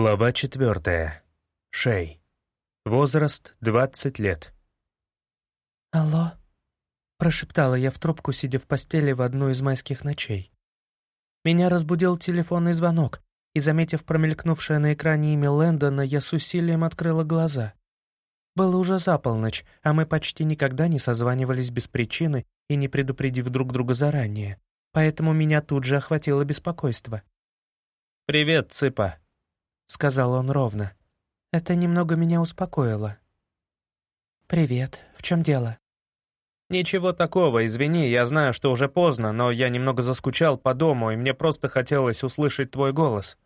Глава четвертая. Шей. Возраст 20 лет. «Алло?» — прошептала я в трубку, сидя в постели в одну из майских ночей. Меня разбудил телефонный звонок, и, заметив промелькнувшее на экране имя Лэндона, я с усилием открыла глаза. Было уже за полночь, а мы почти никогда не созванивались без причины и не предупредив друг друга заранее, поэтому меня тут же охватило беспокойство. «Привет, Цыпа», — сказал он ровно. Это немного меня успокоило. «Привет. В чем дело?» «Ничего такого, извини, я знаю, что уже поздно, но я немного заскучал по дому, и мне просто хотелось услышать твой голос».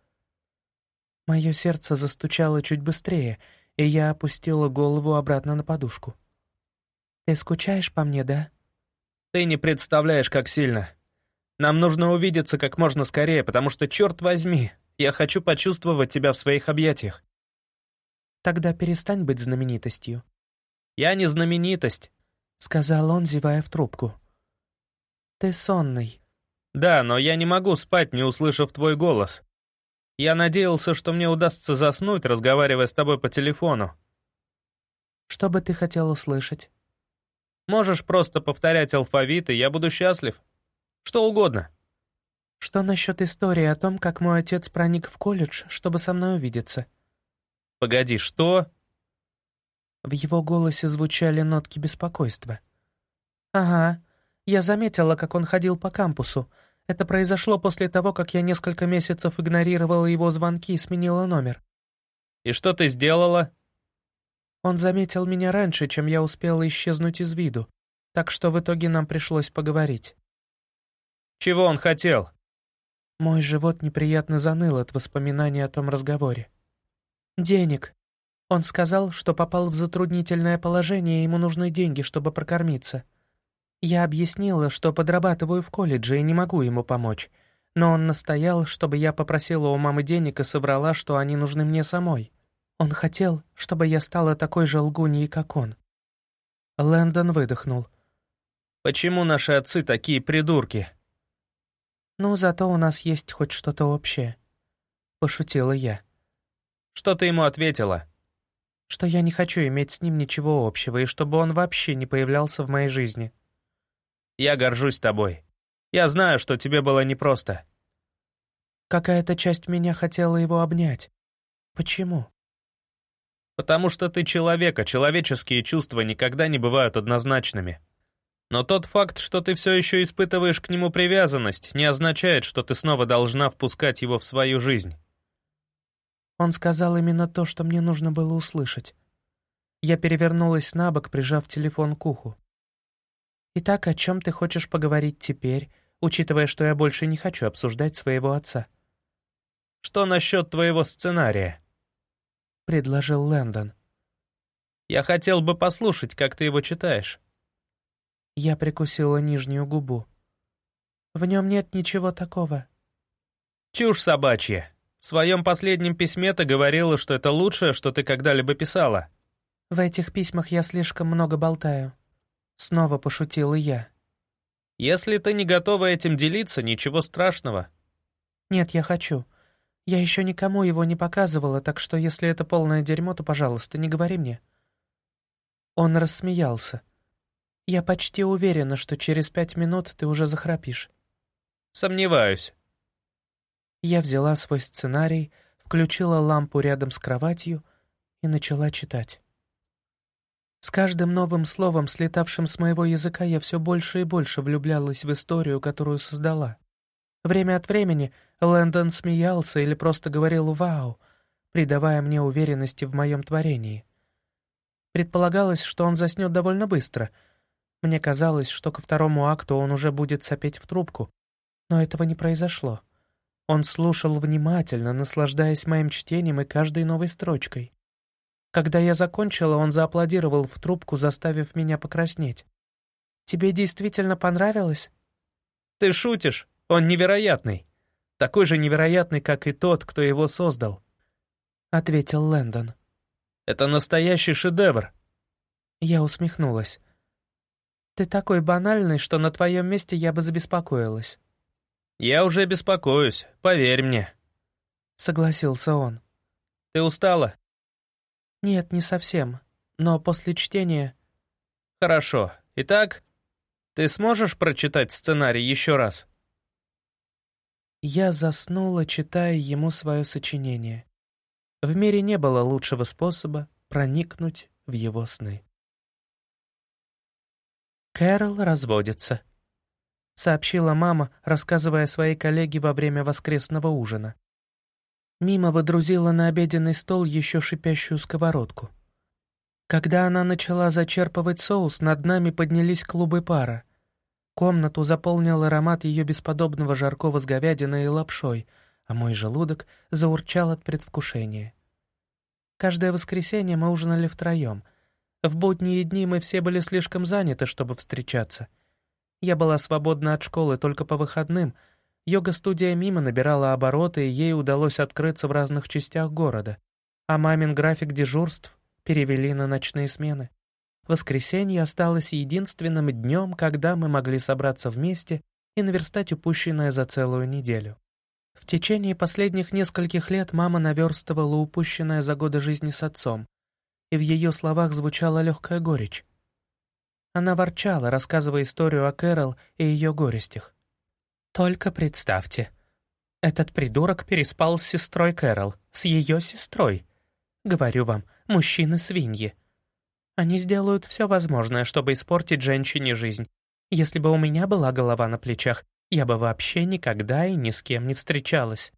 Мое сердце застучало чуть быстрее, и я опустила голову обратно на подушку. «Ты скучаешь по мне, да?» «Ты не представляешь, как сильно. Нам нужно увидеться как можно скорее, потому что, черт возьми, я хочу почувствовать тебя в своих объятиях». «Тогда перестань быть знаменитостью». «Я не знаменитость», — сказал он, зевая в трубку. «Ты сонный». «Да, но я не могу спать, не услышав твой голос. Я надеялся, что мне удастся заснуть, разговаривая с тобой по телефону». «Что бы ты хотел услышать?» «Можешь просто повторять алфавит, и я буду счастлив. Что угодно». Что насчет истории о том, как мой отец проник в колледж, чтобы со мной увидеться? Погоди, что? В его голосе звучали нотки беспокойства. Ага, я заметила, как он ходил по кампусу. Это произошло после того, как я несколько месяцев игнорировала его звонки и сменила номер. И что ты сделала? Он заметил меня раньше, чем я успела исчезнуть из виду, так что в итоге нам пришлось поговорить. Чего он хотел? Мой живот неприятно заныл от воспоминаний о том разговоре. «Денег». Он сказал, что попал в затруднительное положение, и ему нужны деньги, чтобы прокормиться. Я объяснила, что подрабатываю в колледже и не могу ему помочь, но он настоял, чтобы я попросила у мамы денег и соврала, что они нужны мне самой. Он хотел, чтобы я стала такой же лгуньей, как он. Лэндон выдохнул. «Почему наши отцы такие придурки?» «Ну, зато у нас есть хоть что-то общее», — пошутила я. «Что ты ему ответила?» «Что я не хочу иметь с ним ничего общего, и чтобы он вообще не появлялся в моей жизни». «Я горжусь тобой. Я знаю, что тебе было непросто». Какая-то часть меня хотела его обнять. Почему? Потому что ты человек, а человеческие чувства никогда не бывают однозначными. Но тот факт, что ты все еще испытываешь к нему привязанность, не означает, что ты снова должна впускать его в свою жизнь. Он сказал именно то, что мне нужно было услышать. Я перевернулась на бок, прижав телефон к уху. «Итак, о чем ты хочешь поговорить теперь, учитывая, что я больше не хочу обсуждать своего отца?» «Что насчет твоего сценария?» — предложил Лэндон. «Я хотел бы послушать, как ты его читаешь». Я прикусила нижнюю губу. В нем нет ничего такого. Чушь собачья. В своем последнем письме ты говорила, что это лучшее, что ты когда-либо писала. В этих письмах я слишком много болтаю. Снова пошутила я. Если ты не готова этим делиться, ничего страшного. Нет, я хочу. Я еще никому его не показывала, так что если это полное дерьмо, то, пожалуйста, не говори мне. Он рассмеялся. Я почти уверена, что через пять минут ты уже захрапишь. Сомневаюсь. Я взяла свой сценарий, включила лампу рядом с кроватью и начала читать. С каждым новым словом, слетавшим с моего языка, я все больше и больше влюблялась в историю, которую создала. Время от времени Лэндон смеялся или просто говорил «Вау», придавая мне уверенности в моем творении. Предполагалось, что он заснет довольно быстро — мне казалось, что ко второму акту он уже будет сопеть в трубку, но этого не произошло. Он слушал внимательно, наслаждаясь моим чтением и каждой новой строчкой. Когда я закончила, он зааплодировал в трубку, заставив меня покраснеть. «Тебе действительно понравилось?» «Ты шутишь? Он невероятный. Такой же невероятный, как и тот, кто его создал», — ответил Лэндон. «Это настоящий шедевр». Я усмехнулась. Ты такой банальный, что на твоем месте я бы забеспокоилась». «Я уже беспокоюсь, поверь мне», — согласился он. Ты устала?» «Нет, не совсем. Но после чтения...» «Хорошо. Итак, ты сможешь прочитать сценарий еще раз?» Я заснула, читая ему свое сочинение. В мире не было лучшего способа проникнуть в его сны. Кэрол разводится, сообщила мама, рассказывая своей коллеге во время воскресного ужина. Мимо выдрузила на обеденный стол еще шипящую сковородку. Когда она начала зачерпывать соус, над нами поднялись клубы пара. Комнату заполнил аромат ее бесподобного жаркого с говядиной и лапшой, а мой желудок заурчал от предвкушения. Каждое воскресенье мы ужинали втроем. В будние дни мы все были слишком заняты, чтобы встречаться. Я была свободна от школы только по выходным. Йога-студия мимо набирала обороты, и ей удалось открыться в разных частях города. А мамин график дежурств перевели на ночные смены. Воскресенье осталось единственным днем, когда мы могли собраться вместе и наверстать упущенное за целую неделю. В течение последних нескольких лет мама наверстывала упущенное за годы жизни с отцом, и в ее словах звучала легкая горечь. Она ворчала, рассказывая историю о Кэрол и ее горестях. «Только представьте, этот придурок переспал с сестрой Кэрол, с ее сестрой. Говорю вам, мужчины-свиньи. Они сделают все возможное, чтобы испортить женщине жизнь. Если бы у меня была голова на плечах, я бы вообще никогда и ни с кем не встречалась.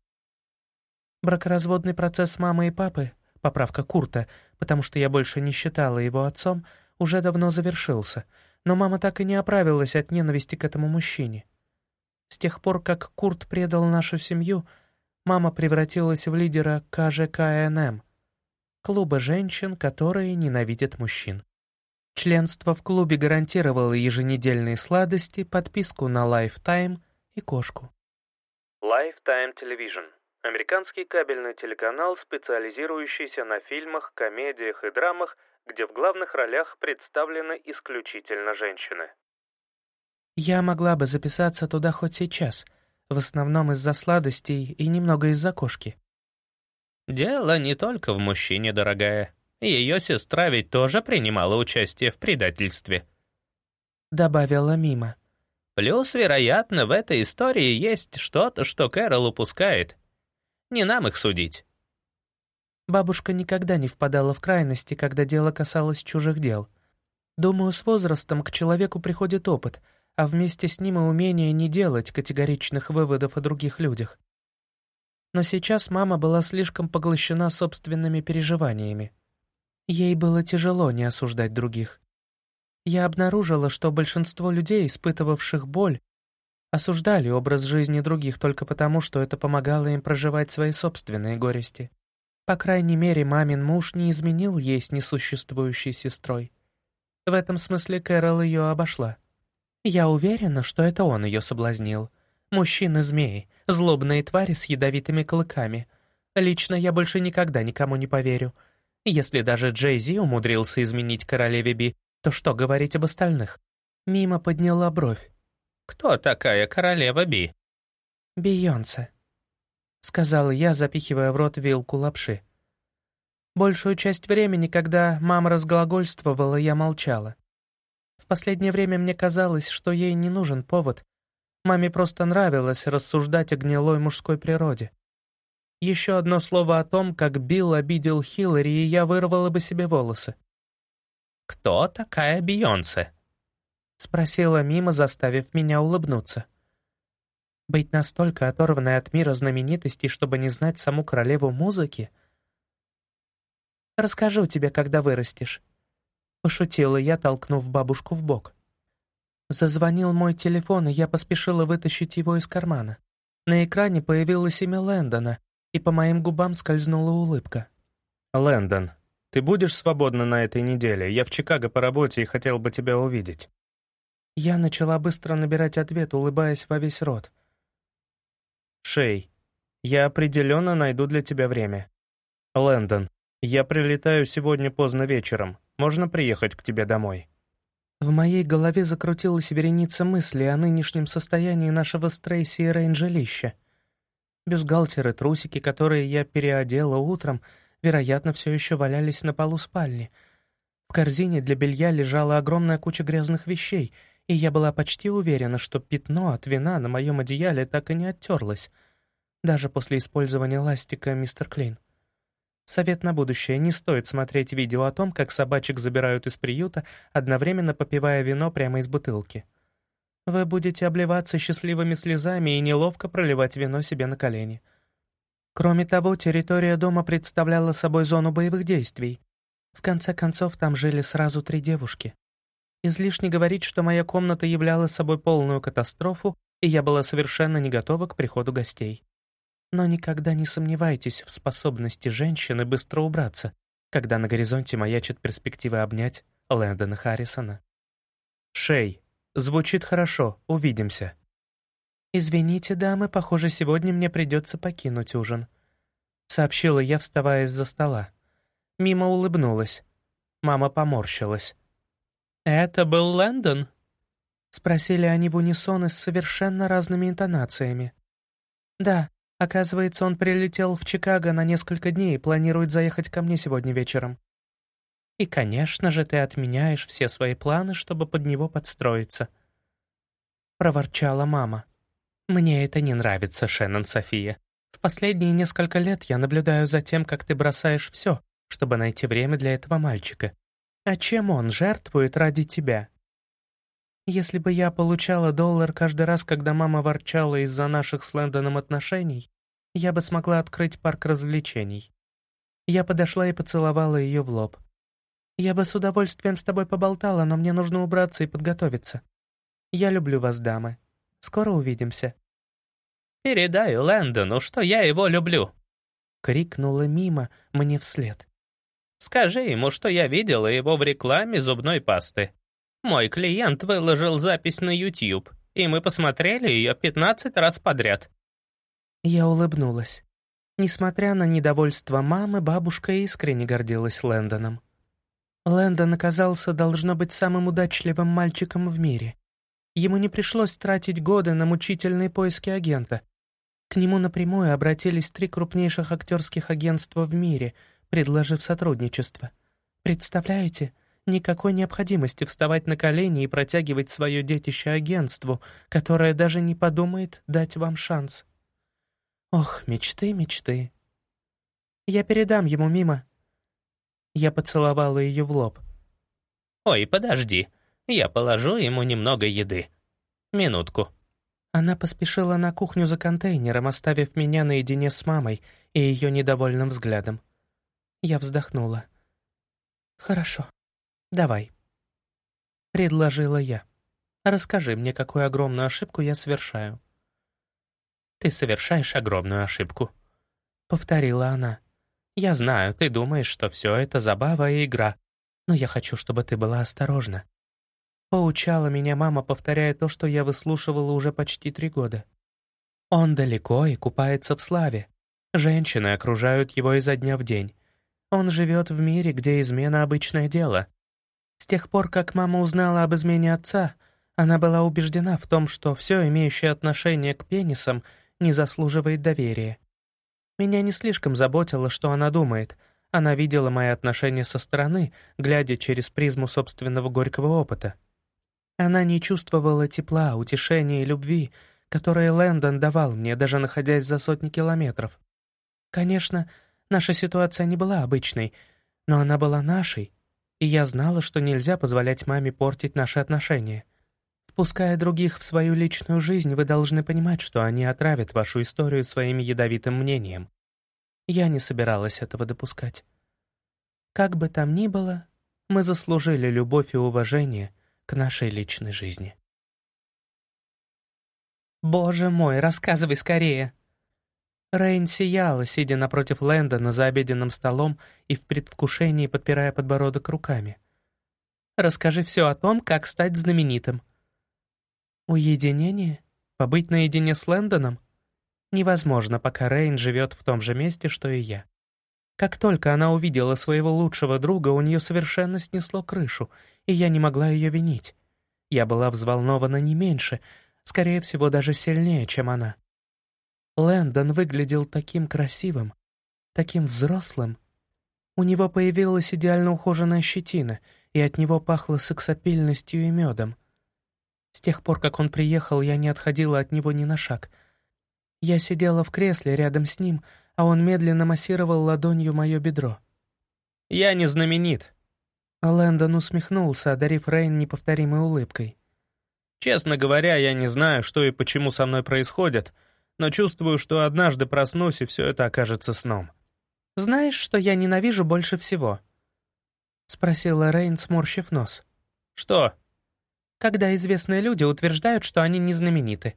Бракоразводный процесс мамы и папы, поправка Курта, потому что я больше не считала его отцом, уже давно завершился, но мама так и не оправилась от ненависти к этому мужчине. С тех пор, как Курт предал нашу семью, мама превратилась в лидера КЖКНМ — клуба женщин, которые ненавидят мужчин. Членство в клубе гарантировало еженедельные сладости, подписку на Lifetime и кошку. Lifetime Television – американский кабельный телеканал, специализирующийся на фильмах, комедиях и драмах, где в главных ролях представлены исключительно женщины. Я могла бы записаться туда хоть сейчас, в основном из-за сладостей и немного из-за кошки. «Дело не только в мужчине, дорогая. Ее сестра ведь тоже принимала участие в предательстве», — добавила Мима. «Плюс, вероятно, в этой истории есть что-то, что Кэрол упускает. Не нам их судить». Бабушка никогда не впадала в крайности, когда дело касалось чужих дел. Думаю, с возрастом к человеку приходит опыт, а вместе с ним и умение не делать категоричных выводов о других людях. Но сейчас мама была слишком поглощена собственными переживаниями. Ей было тяжело не осуждать других. Я обнаружила, что большинство людей, испытывавших боль, осуждали образ жизни других только потому, что это помогало им проживать свои собственные горести. По крайней мере, мамин муж не изменил ей с несуществующей сестрой. В этом смысле Кэрол ее обошла. Я уверена, что это он ее соблазнил. Мужчины-змеи, злобные твари с ядовитыми клыками. Лично я больше никогда никому не поверю. Если даже Джей Зи умудрился изменить королеве Би, то что говорить об остальных? Мимо подняла бровь. «Кто такая королева Би?» «Бейонсе», — сказала я, запихивая в рот вилку лапши. Большую часть времени, когда мама разглагольствовала, я молчала. В последнее время мне казалось, что ей не нужен повод, Маме просто нравилось рассуждать о гнилой мужской природе. Еще одно слово о том, как Билл обидел Хиллари, и я вырвала бы себе волосы. «Кто такая Бейонсе?» — спросила Мима, заставив меня улыбнуться. «Быть настолько оторванной от мира знаменитостей, чтобы не знать саму королеву музыки?» «Расскажу тебе, когда вырастешь», — пошутила я, толкнув бабушку в бок. Зазвонил мой телефон, и я поспешила вытащить его из кармана. На экране появилось имя Лэндона, и по моим губам скользнула улыбка. «Лэндон, ты будешь свободна на этой неделе? Я в Чикаго по работе и хотел бы тебя увидеть». Я начала быстро набирать ответ, улыбаясь во весь рот. «Шей, я определенно найду для тебя время. Лэндон, я прилетаю сегодня поздно вечером. Можно приехать к тебе домой?» В моей голове закрутилась вереница мыслей о нынешнем состоянии нашего с Трейси и Рейн жилища. Бюстгальтеры, трусики, которые я переодела утром, вероятно, все еще валялись на полу спальни. В корзине для белья лежала огромная куча грязных вещей, и я была почти уверена, что пятно от вина на моем одеяле так и не оттерлось, даже после использования ластика мистер Клейн. Совет на будущее. Не стоит смотреть видео о том, как собачек забирают из приюта, одновременно попивая вино прямо из бутылки. Вы будете обливаться счастливыми слезами и неловко проливать вино себе на колени. Кроме того, территория дома представляла собой зону боевых действий. В конце концов, там жили сразу три девушки. Излишне говорить, что моя комната являла собой полную катастрофу, и я была совершенно не готова к приходу гостей. Но никогда не сомневайтесь в способности женщины быстро убраться, когда на горизонте маячит перспектива обнять Лэндона Харрисона. «Шей, звучит хорошо, увидимся». «Извините, дамы, похоже, сегодня мне придется покинуть ужин», — сообщила я, вставая из-за стола. Мимо улыбнулась. Мама поморщилась. «Это был Лэндон?» — спросили они в унисон и с совершенно разными интонациями. «Да, Оказывается, он прилетел в Чикаго на несколько дней и планирует заехать ко мне сегодня вечером. И, конечно же, ты отменяешь все свои планы, чтобы под него подстроиться. Проворчала мама. Мне это не нравится, Шеннон София. В последние несколько лет я наблюдаю за тем, как ты бросаешь все, чтобы найти время для этого мальчика. А чем он жертвует ради тебя? Если бы я получала доллар каждый раз, когда мама ворчала из-за наших с Лэндоном отношений, я бы смогла открыть парк развлечений. Я подошла и поцеловала ее в лоб. «Я бы с удовольствием с тобой поболтала, но мне нужно убраться и подготовиться. Я люблю вас, дамы. Скоро увидимся». «Передай Лэндону, что я его люблю», — крикнула мимо мне вслед. «Скажи ему, что я видела его в рекламе зубной пасты. Мой клиент выложил запись на YouTube, и мы посмотрели ее 15 раз подряд. Я улыбнулась. Несмотря на недовольство мамы, бабушка искренне гордилась Лэндоном. Лэндон оказался, должно быть, самым удачливым мальчиком в мире. Ему не пришлось тратить годы на мучительные поиски агента. К нему напрямую обратились три крупнейших актерских агентства в мире, предложив сотрудничество. Представляете, никакой необходимости вставать на колени и протягивать свое детище агентству, которое даже не подумает дать вам шанс. Ох, мечты, мечты. Я передам ему мимо. Я поцеловала ее в лоб. «Ой, подожди, я положу ему немного еды. Минутку». Она поспешила на кухню за контейнером, оставив меня наедине с мамой и ее недовольным взглядом. Я вздохнула. «Хорошо». «Давай», — предложила я. «Расскажи мне, какую огромную ошибку я совершаю». «Ты совершаешь огромную ошибку», — повторила она. «Я знаю, ты думаешь, что все это забава и игра, но я хочу, чтобы ты была осторожна». Поучала меня мама, повторяя то, что я выслушивала уже почти три года. Он далеко и купается в славе. Женщины окружают его изо дня в день. Он живет в мире, где измена — обычное дело. С тех пор, как мама узнала об измене отца, она была убеждена в том, что все, имеющее отношение к пенисам, не заслуживает доверия. Меня не слишком заботило, что она думает. Она видела мои отношения со стороны, глядя через призму собственного горького опыта. Она не чувствовала тепла, утешения и любви, которые Лэндон давал мне, даже находясь за сотни километров. Конечно, наша ситуация не была обычной, но она была нашей, и я знала, что нельзя позволять маме портить наши отношения. Впуская других в свою личную жизнь, вы должны понимать, что они отравят вашу историю своим ядовитым мнением. Я не собиралась этого допускать. Как бы там ни было, мы заслужили любовь и уважение к нашей личной жизни. «Боже мой, рассказывай скорее!» Рейн сияла, сидя напротив Лэндона за обеденным столом и в предвкушении подпирая подбородок руками. «Расскажи все о том, как стать знаменитым». «Уединение? Побыть наедине с Лэндоном? Невозможно, пока Рейн живет в том же месте, что и я. Как только она увидела своего лучшего друга, у нее совершенно снесло крышу, и я не могла ее винить. Я была взволнована не меньше, скорее всего, даже сильнее, чем она. Лэндон выглядел таким красивым, таким взрослым. У него появилась идеально ухоженная щетина, и от него пахло сексапильностью и медом. С тех пор, как он приехал, я не отходила от него ни на шаг. Я сидела в кресле рядом с ним, а он медленно массировал ладонью мое бедро. «Я не знаменит». Лэндон усмехнулся, одарив Рейн неповторимой улыбкой. «Честно говоря, я не знаю, что и почему со мной происходит, но чувствую, что однажды проснусь, и все это окажется сном». «Знаешь, что я ненавижу больше всего?» — спросила Рейн, сморщив нос. «Что?» «Когда известные люди утверждают, что они не знамениты.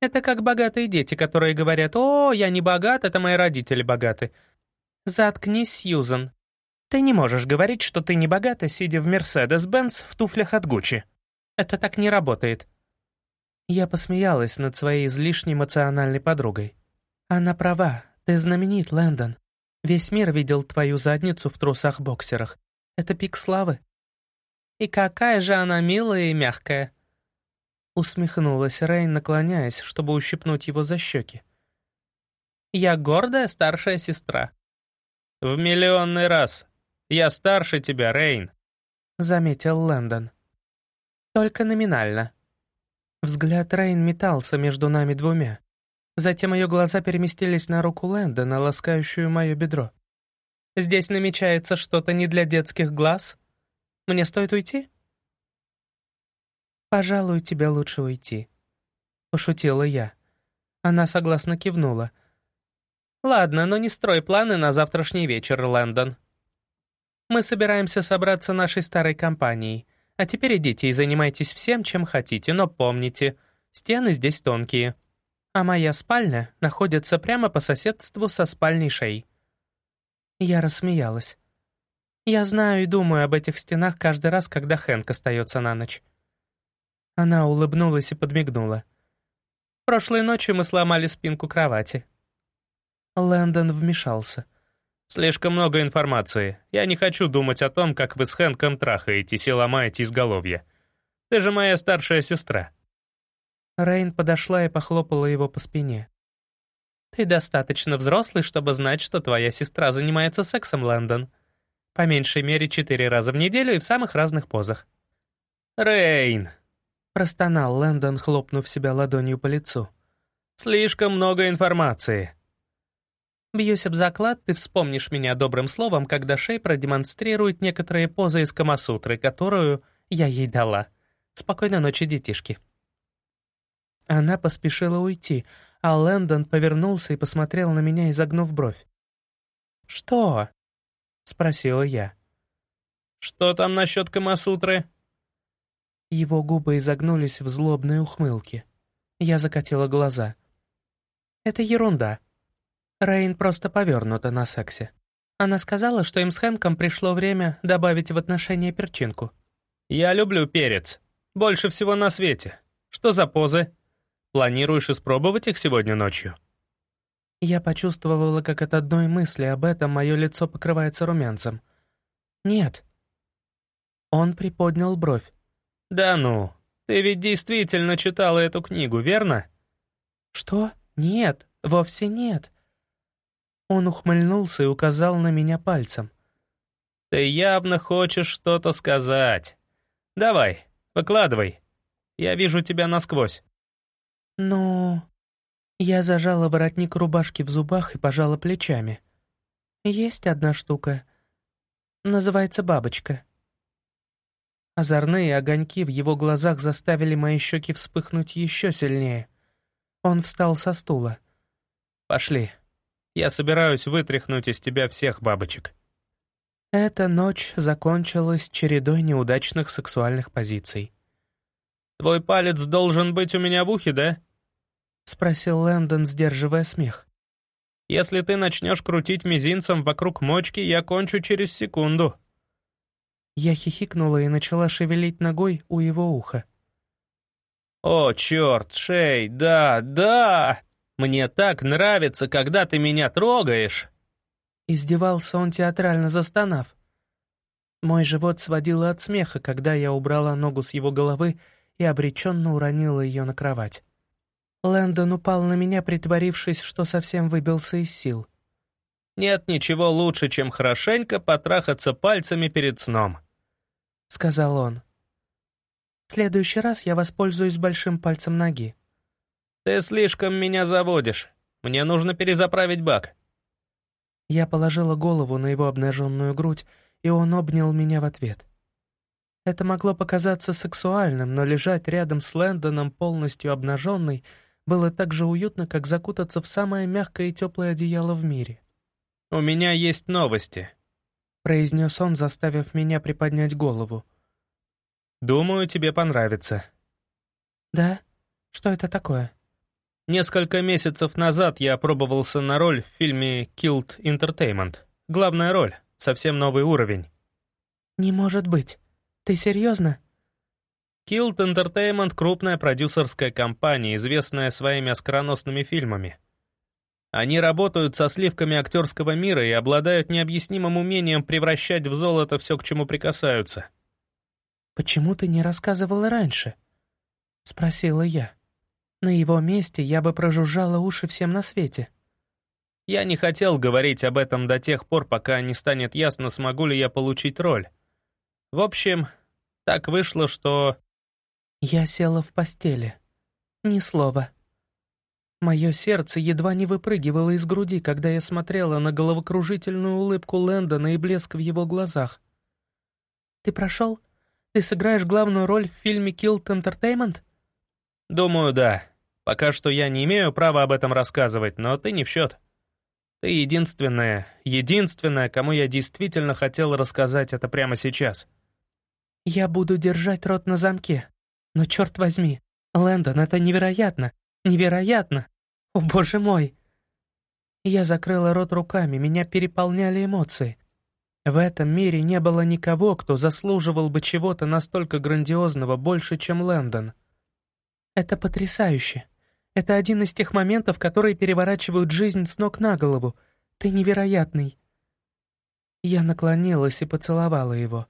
Это как богатые дети, которые говорят, «О, я не богат, это мои родители богаты». Заткнись, Сьюзан. Ты не можешь говорить, что ты не богата, сидя в Мерседес-Бенц в туфлях от Гуччи. Это так не работает. Я посмеялась над своей излишне эмоциональной подругой. Она права, ты знаменит, Лэндон. Весь мир видел твою задницу в трусах-боксерах. Это пик славы. И какая же она милая и мягкая. Усмехнулась Рейн, наклоняясь, чтобы ущипнуть его за щеки. «Я гордая старшая сестра». «В миллионный раз. Я старше тебя, Рейн», — заметил Лэндон. «Только номинально». Взгляд Рейн метался между нами двумя. Затем ее глаза переместились на руку Лэндона, ласкающую мое бедро. «Здесь намечается что-то не для детских глаз? Мне стоит уйти?» «Пожалуй, тебе лучше уйти», — пошутила я. Она согласно кивнула. «Ладно, но не строй планы на завтрашний вечер, Лэндон. Мы собираемся собраться нашей старой компанией. А теперь идите и занимайтесь всем, чем хотите, но помните, стены здесь тонкие. А моя спальня находится прямо по соседству со спальней Шей». Я рассмеялась. Я знаю и думаю об этих стенах каждый раз, когда Хэнк остается на ночь. Она улыбнулась и подмигнула. «Прошлой ночью мы сломали спинку кровати». Лэндон вмешался. «Слишком много информации. Я не хочу думать о том, как вы с Хэнком трахаетесь и ломаете изголовье. Ты же моя старшая сестра». Рейн подошла и похлопала его по спине. «Ты достаточно взрослый, чтобы знать, что твоя сестра занимается сексом, Лэндон. По меньшей мере четыре раза в неделю и в самых разных позах». «Рейн!» Простонал Лэндон, хлопнув себя ладонью по лицу. «Слишком много информации». «Бьюсь об заклад, ты вспомнишь меня добрым словом, когда Шей продемонстрирует некоторые позы из Камасутры, которую я ей дала. Спокойной ночи, детишки». Она поспешила уйти, а Лэндон повернулся и посмотрел на меня, изогнув бровь. «Что?» — спросила я. «Что там насчет Камасутры?» Его губы изогнулись в злобной ухмылке. Я закатила глаза. «Это ерунда. Рейн просто повернута на сексе. Она сказала, что им с Хэнком пришло время добавить в отношения перчинку». «Я люблю перец. Больше всего на свете. Что за позы? Планируешь испробовать их сегодня ночью?» Я почувствовала, как от одной мысли об этом мое лицо покрывается румянцем. «Нет». Он приподнял бровь. «Да ну, ты ведь действительно читала эту книгу, верно?» «Что? Нет, вовсе нет». Он ухмыльнулся и указал на меня пальцем. «Ты явно хочешь что-то сказать. Давай, выкладывай. Я вижу тебя насквозь». «Ну...» Я зажала воротник рубашки в зубах и пожала плечами. «Есть одна штука. Называется бабочка. Озорные огоньки в его глазах заставили мои щеки вспыхнуть еще сильнее. Он встал со стула. «Пошли. Я собираюсь вытряхнуть из тебя всех бабочек». Эта ночь закончилась чередой неудачных сексуальных позиций. «Твой палец должен быть у меня в ухе, да?» — спросил Лэндон, сдерживая смех. «Если ты начнешь крутить мизинцем вокруг мочки, я кончу через секунду». Я хихикнула и начала шевелить ногой у его уха. «О, черт, Шей, да, да! Мне так нравится, когда ты меня трогаешь!» Издевался он, театрально застонав. Мой живот сводило от смеха, когда я убрала ногу с его головы и обреченно уронила ее на кровать. Лэндон упал на меня, притворившись, что совсем выбился из сил. Нет ничего лучше, чем хорошенько потрахаться пальцами перед сном», — сказал он. «В следующий раз я воспользуюсь большим пальцем ноги». «Ты слишком меня заводишь. Мне нужно перезаправить бак». Я положила голову на его обнаженную грудь, и он обнял меня в ответ. Это могло показаться сексуальным, но лежать рядом с Лэндоном полностью обнаженной было так же уютно, как закутаться в самое мягкое и теплое одеяло в мире. «У меня есть новости», — произнес он, заставив меня приподнять голову. «Думаю, тебе понравится». «Да? Что это такое?» Несколько месяцев назад я опробовался на роль в фильме «Killed Entertainment». Главная роль, совсем новый уровень. «Не может быть. Ты серьезно?» Killed Entertainment — крупная продюсерская компания, известная своими оскароносными фильмами. Они работают со сливками актерского мира и обладают необъяснимым умением превращать в золото все, к чему прикасаются. «Почему ты не рассказывала раньше?» — спросила я. «На его месте я бы прожужжала уши всем на свете». Я не хотел говорить об этом до тех пор, пока не станет ясно, смогу ли я получить роль. В общем, так вышло, что... Я села в постели. Ни слова. Мое сердце едва не выпрыгивало из груди, когда я смотрела на головокружительную улыбку Лэндона и блеск в его глазах. «Ты прошел? Ты сыграешь главную роль в фильме «Killed Entertainment»?» «Думаю, да. Пока что я не имею права об этом рассказывать, но ты не в счет. Ты единственная, единственная, кому я действительно хотел рассказать это прямо сейчас». Я буду держать рот на замке. Но черт возьми, Лэндон, это невероятно! Невероятно! О, боже мой! Я закрыла рот руками, меня переполняли эмоции. В этом мире не было никого, кто заслуживал бы чего-то настолько грандиозного больше, чем Лэндон. Это потрясающе. Это один из тех моментов, которые переворачивают жизнь с ног на голову. Ты невероятный. Я наклонилась и поцеловала его.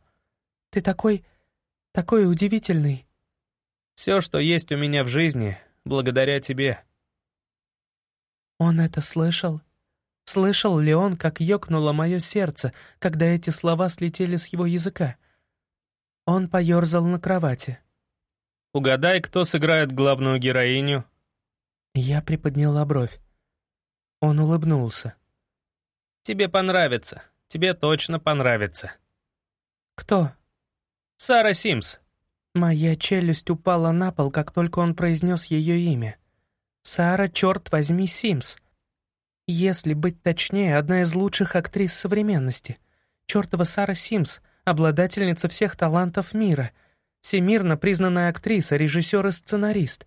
Ты такой... такой удивительный». «Все, что есть у меня в жизни, благодаря тебе». Он это слышал? Слышал ли он, как ёкнуло мое сердце, когда эти слова слетели с его языка? Он поёрзал на кровати. «Угадай, кто сыграет главную героиню?» Я приподняла бровь. Он улыбнулся. «Тебе понравится. Тебе точно понравится». «Кто?» Сара Симс». Моя челюсть упала на пол, как только он произнес ее имя. Сара, черт возьми, Симс. Если быть точнее, одна из лучших актрис современности. Чертова Сара Симс, обладательница всех талантов мира. Всемирно признанная актриса, режиссер и сценарист.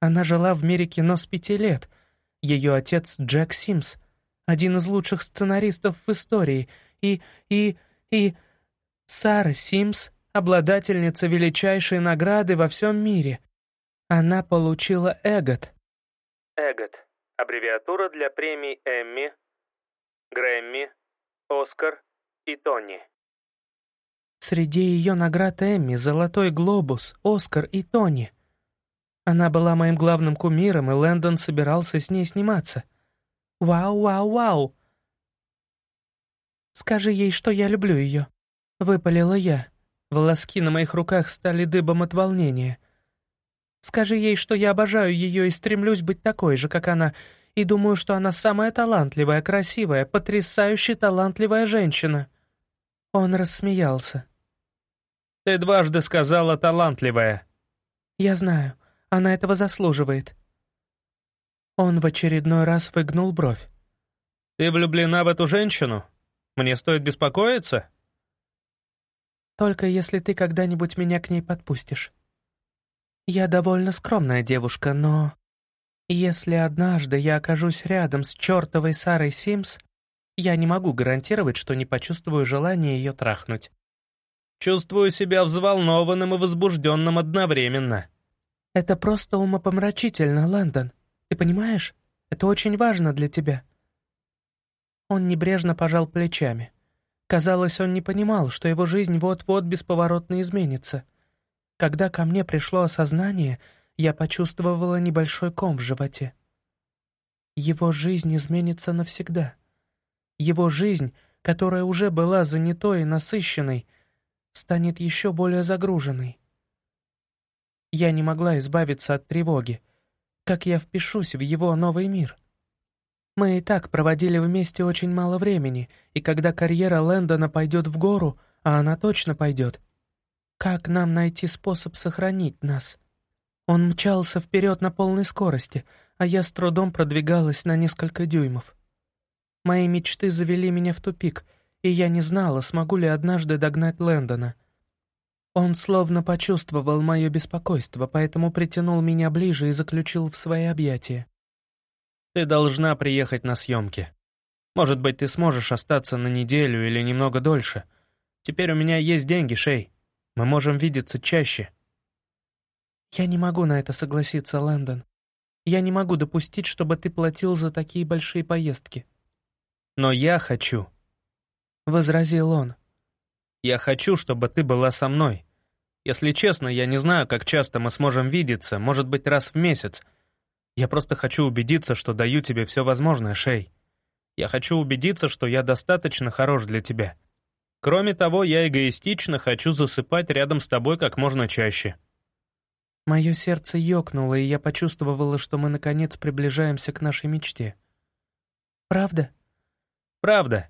Она жила в мире кино с пяти лет. Ее отец Джек Симс, один из лучших сценаристов в истории. И... и... и... Сара Симс обладательница величайшей награды во всем мире. Она получила Эгот. Эгот — аббревиатура для премий Эмми, Грэмми, Оскар и Тони. Среди ее наград Эмми — Золотой Глобус, Оскар и Тони. Она была моим главным кумиром, и Лэндон собирался с ней сниматься. Вау-вау-вау! «Скажи ей, что я люблю ее», — выпалила я. Волоски на моих руках стали дыбом от волнения. Скажи ей, что я обожаю ее и стремлюсь быть такой же, как она, и думаю, что она самая талантливая, красивая, потрясающе талантливая женщина». Он рассмеялся. «Ты дважды сказала «талантливая». «Я знаю, она этого заслуживает». Он в очередной раз выгнул бровь. «Ты влюблена в эту женщину? Мне стоит беспокоиться?» Только если ты когда-нибудь меня к ней подпустишь. Я довольно скромная девушка, но... Если однажды я окажусь рядом с чертовой Сарой Симс, я не могу гарантировать, что не почувствую желание ее трахнуть. Чувствую себя взволнованным и возбужденным одновременно. Это просто умопомрачительно, Лэндон. Ты понимаешь? Это очень важно для тебя. Он небрежно пожал плечами. Казалось, он не понимал, что его жизнь вот-вот бесповоротно изменится. Когда ко мне пришло осознание, я почувствовала небольшой ком в животе. Его жизнь изменится навсегда. его жизнь, которая уже была занятой и насыщенной, станет еще более загруженной. Я не могла избавиться от тревоги. Как я впишусь в его новый мир? Мы и так проводили вместе очень мало времени, и когда карьера Лэндона пойдет в гору, а она точно пойдет, как нам найти способ сохранить нас? Он мчался вперед на полной скорости, а я с трудом продвигалась на несколько дюймов. Мои мечты завели меня в тупик, и я не знала, смогу ли однажды догнать Лэндона — он словно почувствовал мое беспокойство, поэтому притянул меня ближе и заключил в свои объятия. «Ты должна приехать на съемки. Может быть, ты сможешь остаться на неделю или немного дольше. Теперь у меня есть деньги, Шей. Мы можем видеться чаще». «Я не могу на это согласиться, Лэндон. Я не могу допустить, чтобы ты платил за такие большие поездки». «Но я хочу», — возразил он. «Я хочу, чтобы ты была со мной. Если честно, я не знаю, как часто мы сможем видеться, может быть, раз в месяц. Я просто хочу убедиться, что даю тебе все возможное, Шей. Я хочу убедиться, что я достаточно хорош для тебя. Кроме того, я эгоистично хочу засыпать рядом с тобой как можно чаще». Мое сердце ёкнуло, и я почувствовала, что мы наконец приближаемся к нашей мечте. «Правда?» «Правда.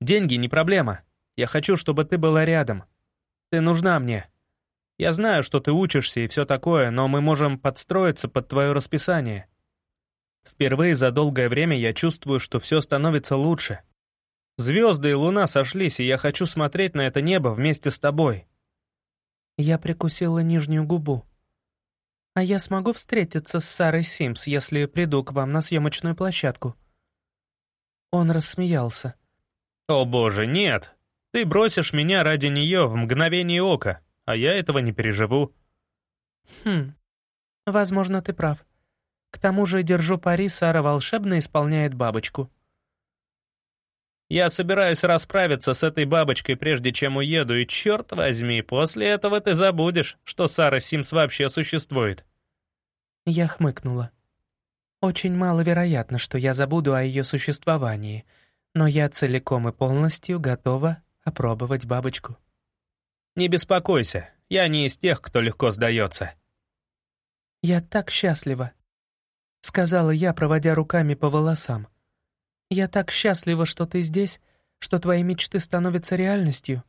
Деньги не проблема. Я хочу, чтобы ты была рядом. Ты нужна мне. Я знаю, что ты учишься и все такое, но мы можем подстроиться под твое расписание. Впервые за долгое время я чувствую, что все становится лучше. Звезды и луна сошлись, и я хочу смотреть на это небо вместе с тобой. Я прикусила нижнюю губу. А я смогу встретиться с Сарой Симс, если приду к вам на съемочную площадку? Он рассмеялся. О боже, нет. Ты бросишь меня ради нее в мгновение ока а я этого не переживу». «Хм, возможно, ты прав. К тому же, держу пари, Сара волшебно исполняет бабочку». «Я собираюсь расправиться с этой бабочкой, прежде чем уеду, и черт возьми, после этого ты забудешь, что Сара Симс вообще существует». Я хмыкнула. «Очень маловероятно, что я забуду о ее существовании, но я целиком и полностью готова опробовать бабочку». Не беспокойся, я не из тех, кто легко сдается». «Я так счастлива», — сказала я, проводя руками по волосам. «Я так счастлива, что ты здесь, что твои мечты становятся реальностью».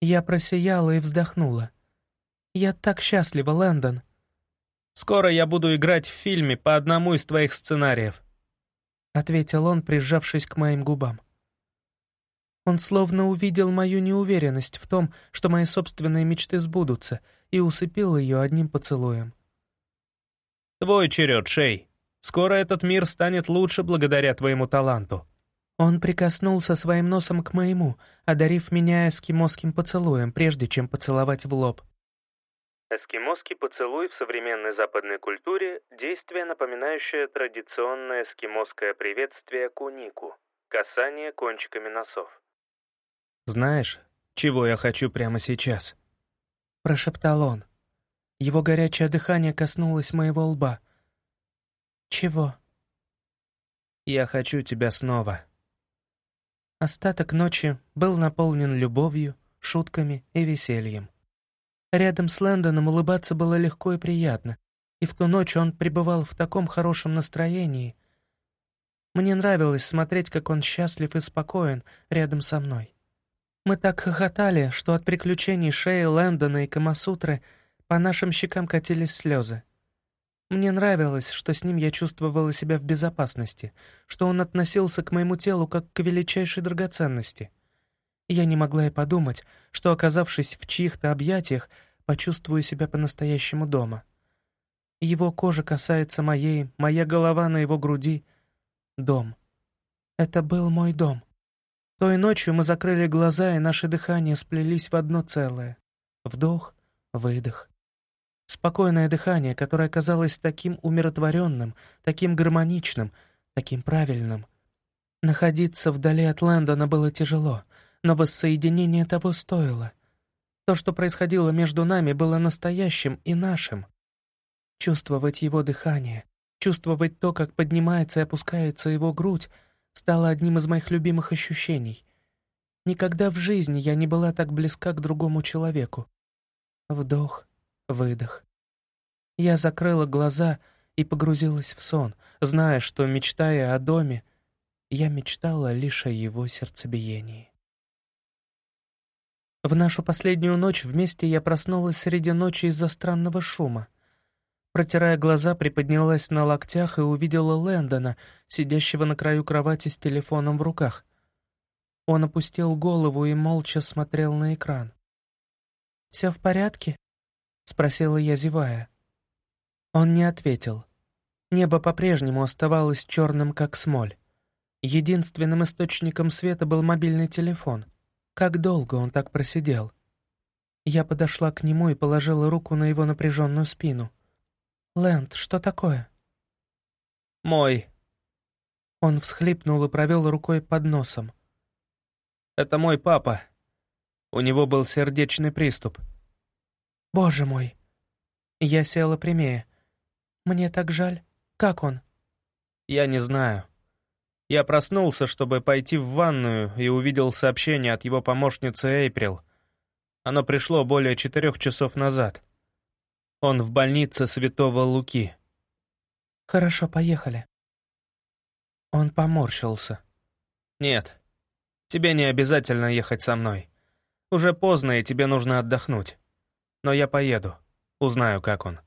Я просияла и вздохнула. «Я так счастлива, Лэндон». «Скоро я буду играть в фильме по одному из твоих сценариев», — ответил он, прижавшись к моим губам. Он словно увидел мою неуверенность в том, что мои собственные мечты сбудутся, и усыпил ее одним поцелуем. «Твой черед, Шей. Скоро этот мир станет лучше благодаря твоему таланту». Он прикоснулся своим носом к моему, одарив меня эскимосским поцелуем, прежде чем поцеловать в лоб. Эскимосский поцелуй в современной западной культуре – действие, напоминающее традиционное эскимосское приветствие кунику – касание кончиками носов. «Знаешь, чего я хочу прямо сейчас?» Прошептал он. Его горячее дыхание коснулось моего лба. «Чего?» «Я хочу тебя снова». Остаток ночи был наполнен любовью, шутками и весельем. Рядом с Лэндоном улыбаться было легко и приятно, и в ту ночь он пребывал в таком хорошем настроении. Мне нравилось смотреть, как он счастлив и спокоен рядом со мной. Мы так хохотали, что от приключений Шеи, Лэндона и Камасутры по нашим щекам катились слезы. Мне нравилось, что с ним я чувствовала себя в безопасности, что он относился к моему телу как к величайшей драгоценности. Я не могла и подумать, что, оказавшись в чьих-то объятиях, почувствую себя по-настоящему дома. Его кожа касается моей, моя голова на его груди. Дом. Это был мой дом. Той ночью мы закрыли глаза, и наши дыхания сплелись в одно целое. Вдох, выдох. Спокойное дыхание, которое казалось таким умиротворенным, таким гармоничным, таким правильным. Находиться вдали от Лэндона было тяжело, но воссоединение того стоило. То, что происходило между нами, было настоящим и нашим. Чувствовать его дыхание, чувствовать то, как поднимается и опускается его грудь, стало одним из моих любимых ощущений. Никогда в жизни я не была так близка к другому человеку. Вдох, выдох. Я закрыла глаза и погрузилась в сон, зная, что, мечтая о доме, я мечтала лишь о его сердцебиении. В нашу последнюю ночь вместе я проснулась среди ночи из-за странного шума. Протирая глаза, приподнялась на локтях и увидела Лэндона, сидящего на краю кровати с телефоном в руках. Он опустил голову и молча смотрел на экран. «Все в порядке?» — спросила я, зевая. Он не ответил. Небо по-прежнему оставалось черным, как смоль. Единственным источником света был мобильный телефон. Как долго он так просидел? Я подошла к нему и положила руку на его напряженную спину. «Лэнд, что такое?» «Мой». Он всхлипнул и провел рукой под носом. «Это мой папа. У него был сердечный приступ». «Боже мой!» Я села прямее. «Мне так жаль. Как он?» «Я не знаю. Я проснулся, чтобы пойти в ванную, и увидел сообщение от его помощницы Эйприл. Оно пришло более четырех часов назад. Он в больнице Святого Луки. «Хорошо, поехали». Он поморщился. «Нет, тебе не обязательно ехать со мной. Уже поздно, и тебе нужно отдохнуть. Но я поеду, узнаю, как он».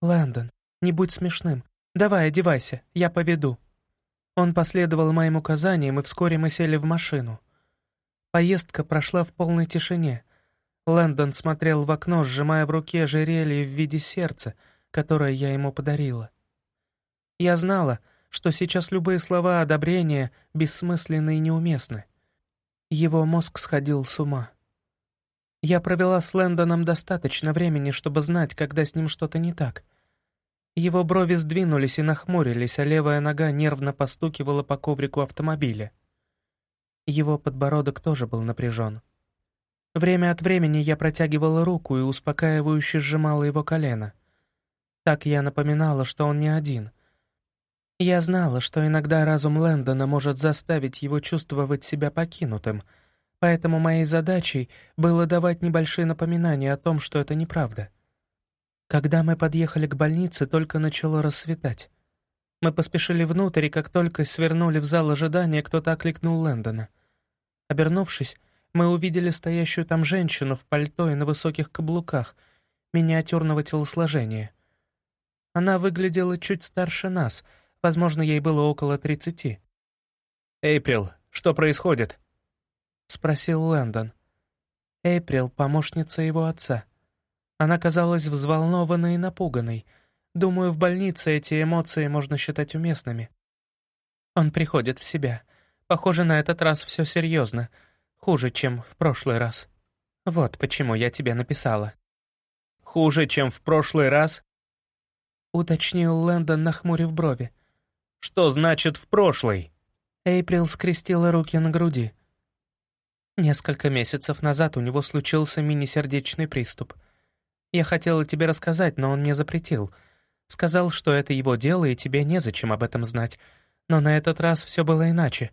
«Лэндон, не будь смешным. Давай, одевайся, я поведу». Он последовал моим указаниям, и вскоре мы сели в машину. Поездка прошла в полной тишине. Лэндон смотрел в окно, сжимая в руке ожерелье в виде сердца, которое я ему подарила. Я знала, что сейчас любые слова одобрения бессмысленны и неуместны. Его мозг сходил с ума. Я провела с Лэндоном достаточно времени, чтобы знать, когда с ним что-то не так — его брови сдвинулись и нахмурились, а левая нога нервно постукивала по коврику автомобиля. Его подбородок тоже был напряжен. Время от времени я протягивала руку и успокаивающе сжимала его колено. Так я напоминала, что он не один. Я знала, что иногда разум Лэндона может заставить его чувствовать себя покинутым, поэтому моей задачей было давать небольшие напоминания о том, что это неправда — когда мы подъехали к больнице, только начало рассветать. Мы поспешили внутрь, и как только свернули в зал ожидания, кто-то окликнул Лэндона. Обернувшись, мы увидели стоящую там женщину в пальто и на высоких каблуках, миниатюрного телосложения. Она выглядела чуть старше нас, возможно, ей было около тридцати. «Эйприл, что происходит?» — спросил Лэндон. Эйприл — помощница его отца. Она казалась взволнованной и напуганной. Думаю, в больнице эти эмоции можно считать уместными. Он приходит в себя. Похоже, на этот раз все серьезно. Хуже, чем в прошлый раз. Вот почему я тебе написала. «Хуже, чем в прошлый раз?» Уточнил Лэндон, нахмурив брови. «Что значит «в прошлый»?» Эйприл скрестила руки на груди. Несколько месяцев назад у него случился мини-сердечный приступ — я хотела тебе рассказать, но он мне запретил. Сказал, что это его дело, и тебе незачем об этом знать. Но на этот раз все было иначе.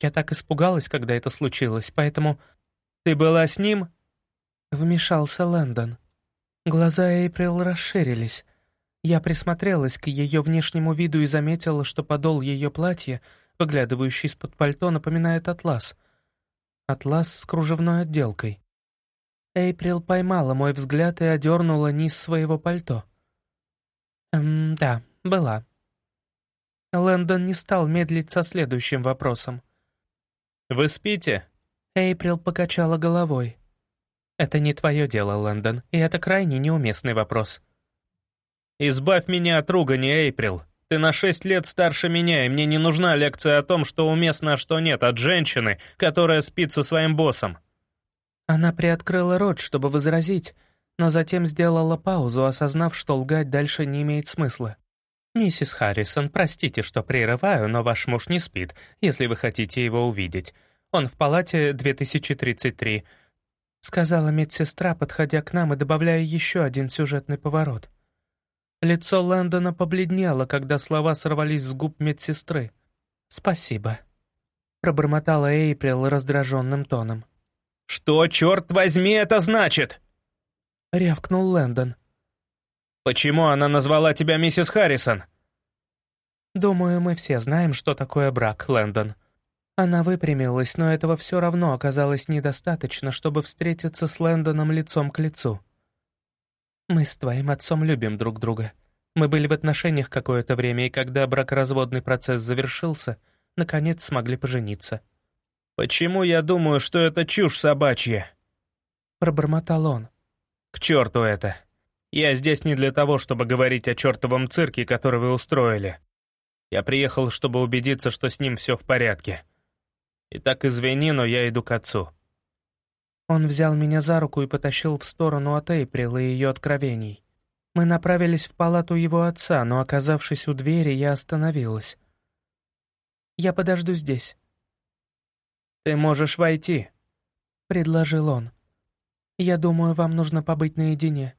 Я так испугалась, когда это случилось, поэтому... «Ты была с ним?» Вмешался Лэндон. Глаза Эйприл расширились. Я присмотрелась к ее внешнему виду и заметила, что подол ее платья, выглядывающий из-под пальто, напоминает атлас. Атлас с кружевной отделкой. Эйприл поймала мой взгляд и одернула низ своего пальто. «Эм, да, была». Лэндон не стал медлить со следующим вопросом. «Вы спите?» Эйприл покачала головой. «Это не твое дело, Лэндон, и это крайне неуместный вопрос». «Избавь меня от ругани, Эйприл. Ты на шесть лет старше меня, и мне не нужна лекция о том, что уместно, а что нет, от женщины, которая спит со своим боссом». Она приоткрыла рот, чтобы возразить, но затем сделала паузу, осознав, что лгать дальше не имеет смысла. «Миссис Харрисон, простите, что прерываю, но ваш муж не спит, если вы хотите его увидеть. Он в палате 2033», — сказала медсестра, подходя к нам и добавляя еще один сюжетный поворот. Лицо Лэндона побледнело, когда слова сорвались с губ медсестры. «Спасибо», — пробормотала Эйприл раздраженным тоном. «Что, черт возьми, это значит?» — рявкнул Лэндон. «Почему она назвала тебя миссис Харрисон?» «Думаю, мы все знаем, что такое брак, Лэндон». Она выпрямилась, но этого все равно оказалось недостаточно, чтобы встретиться с Лэндоном лицом к лицу. «Мы с твоим отцом любим друг друга. Мы были в отношениях какое-то время, и когда бракоразводный процесс завершился, наконец смогли пожениться». «Почему я думаю, что это чушь собачья?» Пробормотал он. «К черту это! Я здесь не для того, чтобы говорить о чертовом цирке, который вы устроили. Я приехал, чтобы убедиться, что с ним все в порядке. Итак, извини, но я иду к отцу». Он взял меня за руку и потащил в сторону от Эйприл и ее откровений. Мы направились в палату его отца, но, оказавшись у двери, я остановилась. «Я подожду здесь». «Ты можешь войти», — предложил он. «Я думаю, вам нужно побыть наедине».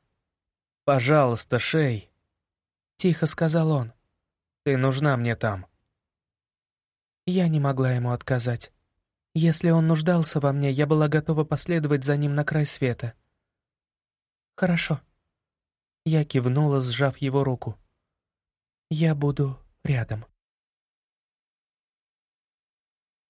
«Пожалуйста, Шей», — тихо сказал он. «Ты нужна мне там». Я не могла ему отказать. Если он нуждался во мне, я была готова последовать за ним на край света. «Хорошо». Я кивнула, сжав его руку. «Я буду рядом».